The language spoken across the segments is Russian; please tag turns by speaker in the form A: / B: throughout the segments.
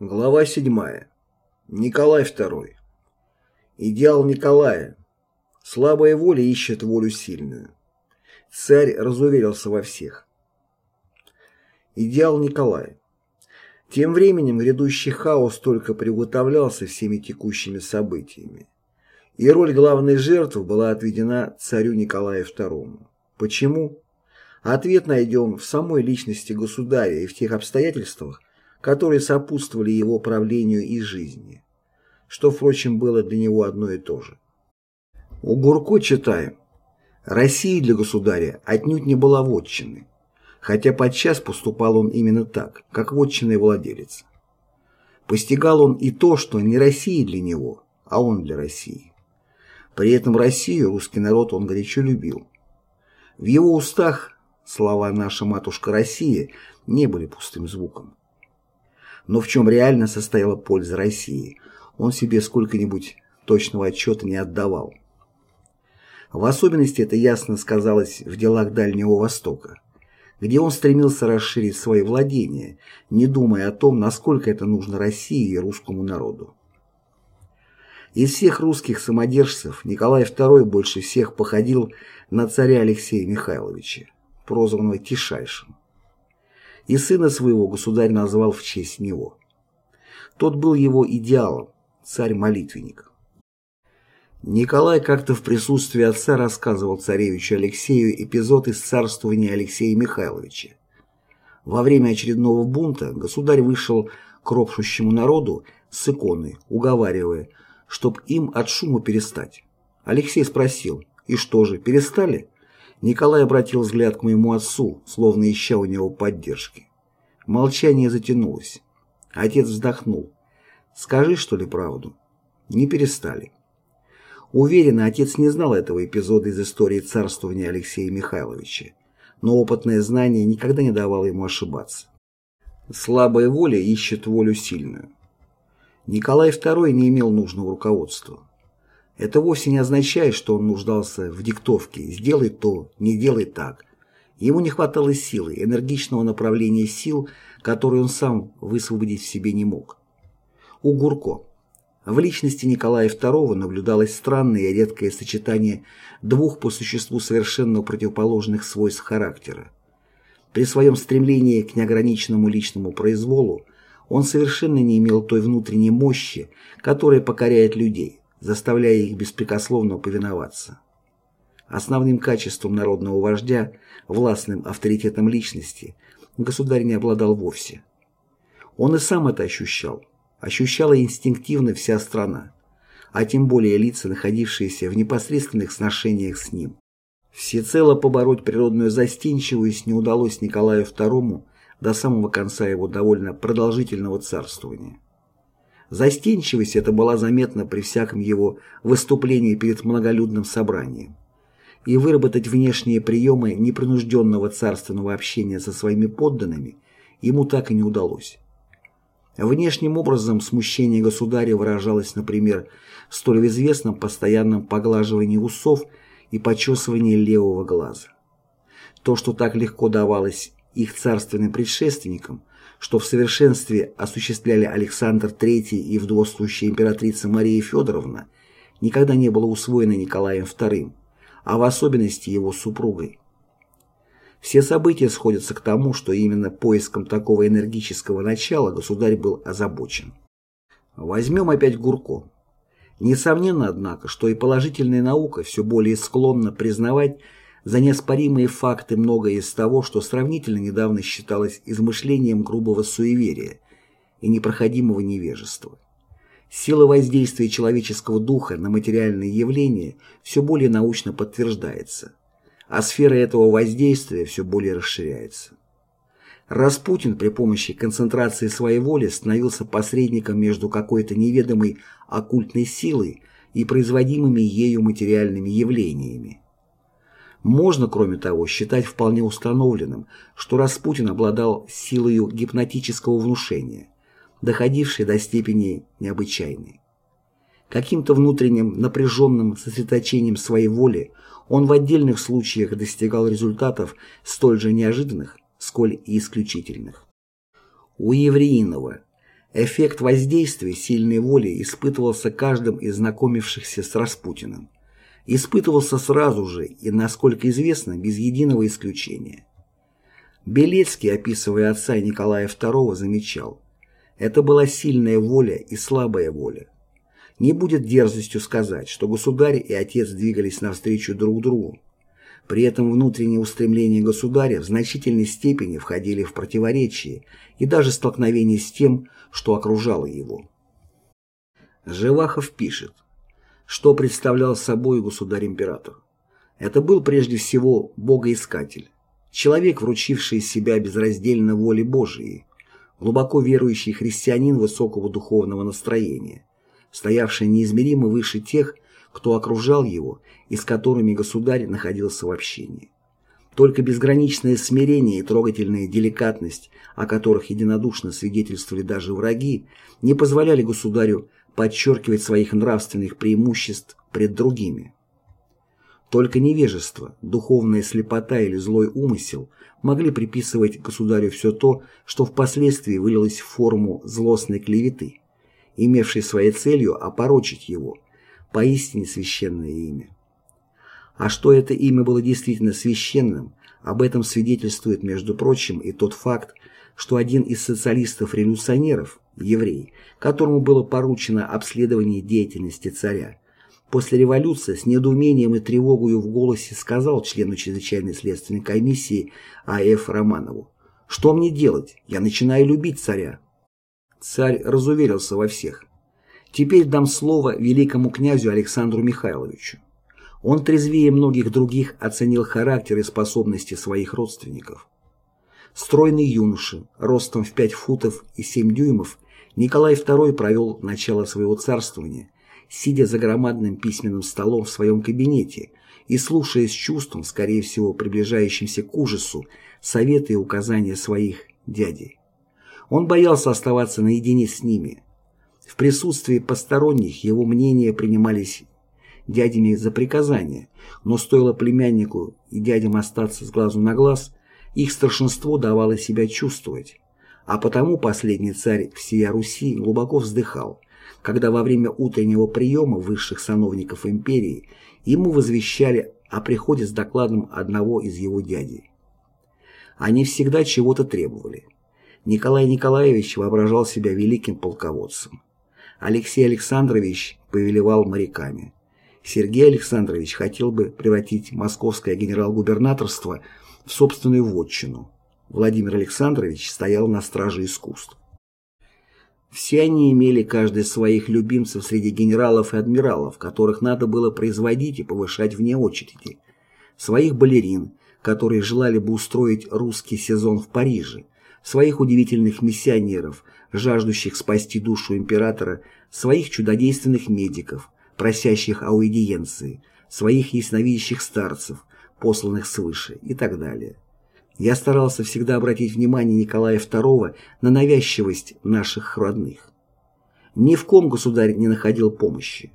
A: Глава 7. Николай II. Идеал Николая. Слабая воля ищет волю сильную. Царь разуверился во всех. Идеал Николая. Тем временем грядущий хаос только приготовлялся всеми текущими событиями. И роль главной жертвы была отведена царю Николаю II. Почему? Ответ найдем в самой личности государя и в тех обстоятельствах, которые сопутствовали его правлению и жизни, что, впрочем, было для него одно и то же. У Гурко читаем. Россия для государя отнюдь не была вотчиной, хотя подчас поступал он именно так, как вотчинный владелец. Постигал он и то, что не Россия для него, а он для России. При этом Россию, русский народ, он горячо любил. В его устах слова «наша матушка Россия» не были пустым звуком. Но в чем реально состояла польза России, он себе сколько-нибудь точного отчета не отдавал. В особенности это ясно сказалось в делах Дальнего Востока, где он стремился расширить свои владения, не думая о том, насколько это нужно России и русскому народу. Из всех русских самодержцев Николай II больше всех походил на царя Алексея Михайловича, прозванного Тишайшим и сына своего государь назвал в честь него. Тот был его идеалом, царь-молитвенник. Николай как-то в присутствии отца рассказывал царевичу Алексею эпизод из царствования Алексея Михайловича. Во время очередного бунта государь вышел к ропщущему народу с иконой, уговаривая, чтоб им от шума перестать. Алексей спросил, и что же, перестали? Николай обратил взгляд к моему отцу, словно ища у него поддержки. Молчание затянулось. Отец вздохнул. «Скажи, что ли, правду?» Не перестали. Уверенно, отец не знал этого эпизода из истории царствования Алексея Михайловича, но опытное знание никогда не давало ему ошибаться. Слабая воля ищет волю сильную. Николай II не имел нужного руководства. Это вовсе не означает, что он нуждался в диктовке «сделай то, не делай так». Ему не хватало силы, энергичного направления сил, которые он сам высвободить в себе не мог. У Гурко. В личности Николая II наблюдалось странное и редкое сочетание двух по существу совершенно противоположных свойств характера. При своем стремлении к неограниченному личному произволу он совершенно не имел той внутренней мощи, которая покоряет людей, заставляя их беспрекословно повиноваться. Основным качеством народного вождя, властным авторитетом личности, государь не обладал вовсе. Он и сам это ощущал. Ощущала инстинктивно вся страна, а тем более лица, находившиеся в непосредственных сношениях с ним. Всецело побороть природную застенчивость не удалось Николаю II до самого конца его довольно продолжительного царствования. Застенчивость эта была заметна при всяком его выступлении перед многолюдным собранием. И выработать внешние приемы непринужденного царственного общения со своими подданными ему так и не удалось. Внешним образом смущение государя выражалось, например, в столь известном постоянном поглаживании усов и почесывании левого глаза. То, что так легко давалось их царственным предшественникам – что в совершенстве осуществляли Александр III и вдовствующая императрица Мария Федоровна, никогда не было усвоено Николаем II, а в особенности его супругой. Все события сходятся к тому, что именно поиском такого энергического начала государь был озабочен. Возьмем опять Гурко. Несомненно, однако, что и положительная наука все более склонна признавать за неоспоримые факты многое из того, что сравнительно недавно считалось измышлением грубого суеверия и непроходимого невежества. Сила воздействия человеческого духа на материальные явления все более научно подтверждается, а сфера этого воздействия все более расширяется. Распутин при помощи концентрации своей воли становился посредником между какой-то неведомой оккультной силой и производимыми ею материальными явлениями. Можно, кроме того, считать вполне установленным, что Распутин обладал силой гипнотического внушения, доходившей до степени необычайной. Каким-то внутренним напряженным сосредоточением своей воли он в отдельных случаях достигал результатов столь же неожиданных, сколь и исключительных. У Евреинова Эффект воздействия сильной воли испытывался каждым из знакомившихся с Распутиным. Испытывался сразу же и, насколько известно, без единого исключения. Белецкий, описывая отца Николая II, замечал, это была сильная воля и слабая воля. Не будет дерзостью сказать, что государь и отец двигались навстречу друг другу. При этом внутренние устремления государя в значительной степени входили в противоречие и даже столкновение с тем, что окружало его. Живахов пишет, что представлял собой государь-император. Это был прежде всего богоискатель, человек, вручивший себя безраздельно воле Божией, глубоко верующий христианин высокого духовного настроения, стоявший неизмеримо выше тех, кто окружал его и с которыми государь находился в общении. Только безграничное смирение и трогательная деликатность, о которых единодушно свидетельствовали даже враги, не позволяли государю подчеркивать своих нравственных преимуществ пред другими. Только невежество, духовная слепота или злой умысел могли приписывать государю все то, что впоследствии вылилось в форму злостной клеветы, имевшей своей целью опорочить его, поистине священное имя. А что это имя было действительно священным, об этом свидетельствует, между прочим, и тот факт, что один из социалистов-революционеров, еврей, которому было поручено обследование деятельности царя, после революции с недоумением и тревогою в голосе сказал члену чрезвычайной следственной комиссии А.Ф. Романову, «Что мне делать? Я начинаю любить царя». Царь разуверился во всех. Теперь дам слово великому князю Александру Михайловичу. Он трезвее многих других оценил характер и способности своих родственников. Стройный юноша, ростом в 5 футов и 7 дюймов, Николай II провел начало своего царствования, сидя за громадным письменным столом в своем кабинете и слушая с чувством, скорее всего приближающимся к ужасу, советы и указания своих дядей. Он боялся оставаться наедине с ними. В присутствии посторонних его мнения принимались дядями за приказание, но стоило племяннику и дядям остаться с глазу на глаз, их старшинство давало себя чувствовать. А потому последний царь всея Руси глубоко вздыхал, когда во время утреннего приема высших сановников империи ему возвещали о приходе с докладом одного из его дядей. Они всегда чего-то требовали. Николай Николаевич воображал себя великим полководцем. Алексей Александрович повелевал моряками. Сергей Александрович хотел бы превратить московское генерал-губернаторство в собственную вотчину. Владимир Александрович стоял на страже искусств. Все они имели каждый своих любимцев среди генералов и адмиралов, которых надо было производить и повышать вне очереди. Своих балерин, которые желали бы устроить русский сезон в Париже, своих удивительных миссионеров, жаждущих спасти душу императора, своих чудодейственных медиков, просящих аудиенции, своих ясновидящих старцев, посланных свыше и так далее. Я старался всегда обратить внимание Николая II на навязчивость наших родных. Ни в ком государь не находил помощи.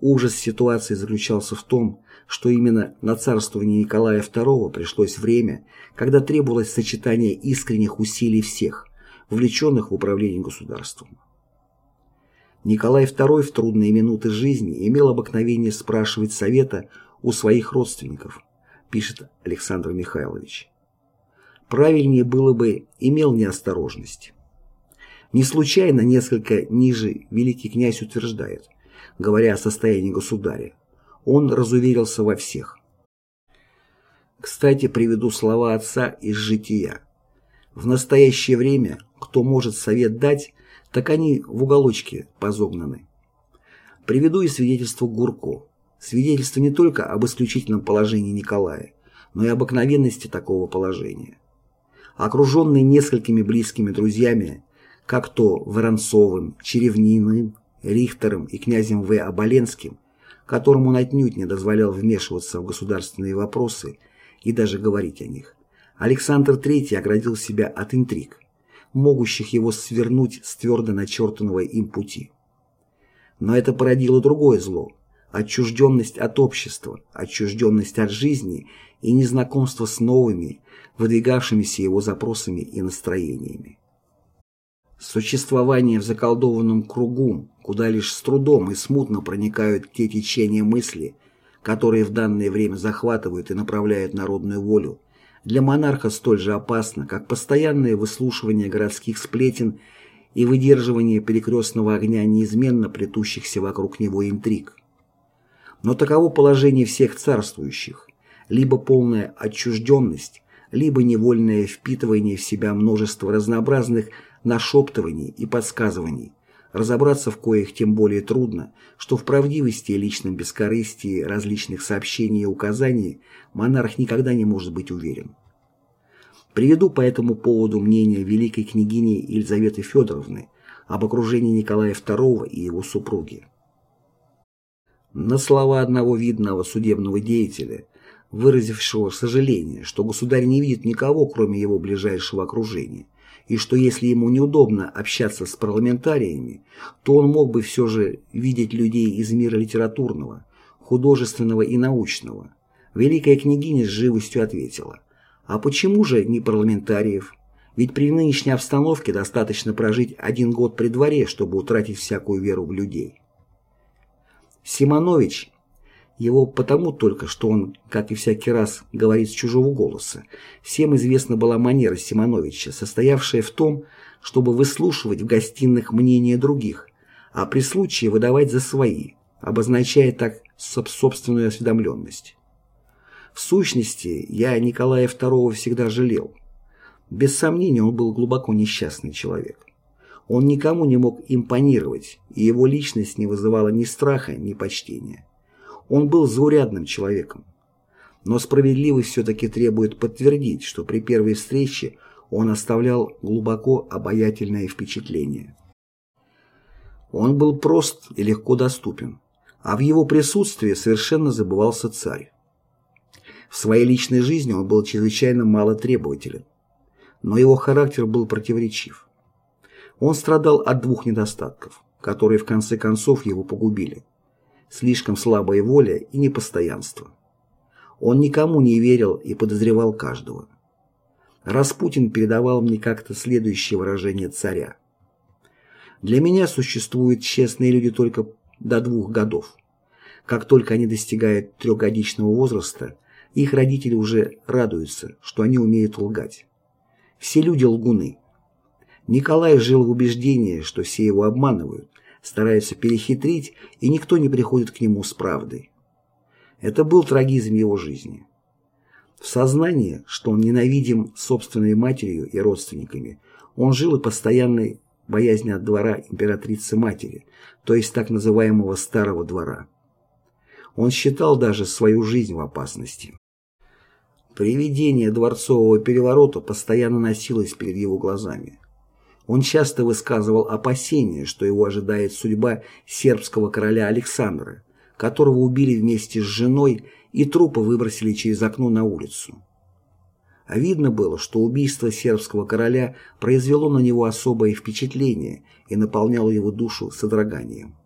A: Ужас ситуации заключался в том, что именно на царствование Николая II пришлось время, когда требовалось сочетание искренних усилий всех, вовлеченных в управление государством. Николай II в трудные минуты жизни имел обыкновение спрашивать совета у своих родственников, пишет Александр Михайлович. Правильнее было бы имел неосторожность. Не случайно несколько ниже великий князь утверждает, говоря о состоянии государя, он разуверился во всех. Кстати, приведу слова отца из «Жития». В настоящее время, кто может совет дать, так они в уголочке позогнаны. Приведу и свидетельство Гурко. Свидетельство не только об исключительном положении Николая, но и обыкновенности такого положения. Окруженный несколькими близкими друзьями, как то Воронцовым, Черевниным, Рихтером и князем В. Оболенским, которому он отнюдь не дозволял вмешиваться в государственные вопросы и даже говорить о них, Александр III оградил себя от интриг, могущих его свернуть с твердо начертанного им пути. Но это породило другое зло – отчужденность от общества, отчужденность от жизни и незнакомство с новыми, выдвигавшимися его запросами и настроениями. Существование в заколдованном кругу, куда лишь с трудом и смутно проникают те течения мысли, которые в данное время захватывают и направляют народную волю, для монарха столь же опасно, как постоянное выслушивание городских сплетен и выдерживание перекрестного огня неизменно плетущихся вокруг него интриг. Но таково положение всех царствующих, либо полная отчужденность, либо невольное впитывание в себя множества разнообразных нашептываний и подсказываний, разобраться в коих тем более трудно, что в правдивости и личном бескорыстии различных сообщений и указаний монарх никогда не может быть уверен. Приведу по этому поводу мнение великой княгини Елизаветы Федоровны об окружении Николая II и его супруги. На слова одного видного судебного деятеля, выразившего сожаление, что государь не видит никого, кроме его ближайшего окружения, и что если ему неудобно общаться с парламентариями, то он мог бы все же видеть людей из мира литературного, художественного и научного. Великая княгиня с живостью ответила, а почему же не парламентариев? Ведь при нынешней обстановке достаточно прожить один год при дворе, чтобы утратить всякую веру в людей. Симонович его потому только, что он, как и всякий раз, говорит с чужого голоса. Всем известна была манера Симоновича, состоявшая в том, чтобы выслушивать в гостиных мнения других, а при случае выдавать за свои, обозначая так собственную осведомленность. В сущности, я Николая II всегда жалел. Без сомнения, он был глубоко несчастный человек. Он никому не мог импонировать, и его личность не вызывала ни страха, ни почтения. Он был заурядным человеком. Но справедливость все-таки требует подтвердить, что при первой встрече он оставлял глубоко обаятельное впечатление. Он был прост и легко доступен, а в его присутствии совершенно забывался царь. В своей личной жизни он был чрезвычайно мало требователен, но его характер был противоречив. Он страдал от двух недостатков, которые в конце концов его погубили – слишком слабая воля и непостоянство. Он никому не верил и подозревал каждого. Распутин передавал мне как-то следующее выражение царя. «Для меня существуют честные люди только до двух годов. Как только они достигают трехгодичного возраста, их родители уже радуются, что они умеют лгать. Все люди лгуны. Николай жил в убеждении, что все его обманывают, стараются перехитрить, и никто не приходит к нему с правдой. Это был трагизм его жизни. В сознании, что он ненавидим собственной матерью и родственниками, он жил и постоянной боязни от двора императрицы-матери, то есть так называемого старого двора. Он считал даже свою жизнь в опасности. Привидение дворцового переворота постоянно носилось перед его глазами. Он часто высказывал опасения, что его ожидает судьба сербского короля Александра, которого убили вместе с женой и трупы выбросили через окно на улицу. А видно было, что убийство сербского короля произвело на него особое впечатление и наполняло его душу содроганием.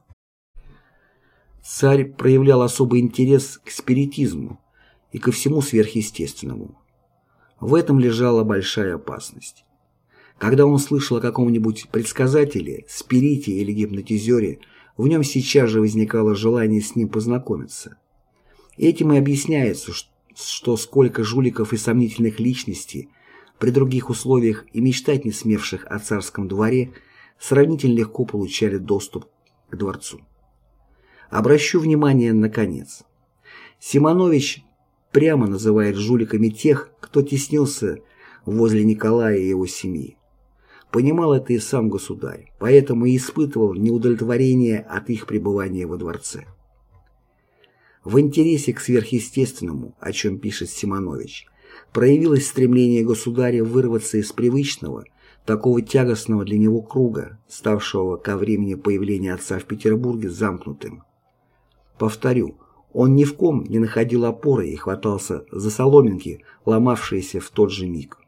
A: Царь проявлял особый интерес к спиритизму и ко всему сверхъестественному. В этом лежала большая опасность. Когда он слышал о каком-нибудь предсказателе, спирите или гипнотизере, в нем сейчас же возникало желание с ним познакомиться. Этим и объясняется, что сколько жуликов и сомнительных личностей при других условиях и мечтать не смевших о царском дворе сравнительно легко получали доступ к дворцу. Обращу внимание на конец. Симонович прямо называет жуликами тех, кто теснился возле Николая и его семьи. Понимал это и сам государь, поэтому и испытывал неудовлетворение от их пребывания во дворце. В интересе к сверхъестественному, о чем пишет Симонович, проявилось стремление государя вырваться из привычного, такого тягостного для него круга, ставшего ко времени появления отца в Петербурге замкнутым. Повторю, он ни в ком не находил опоры и хватался за соломинки, ломавшиеся в тот же миг.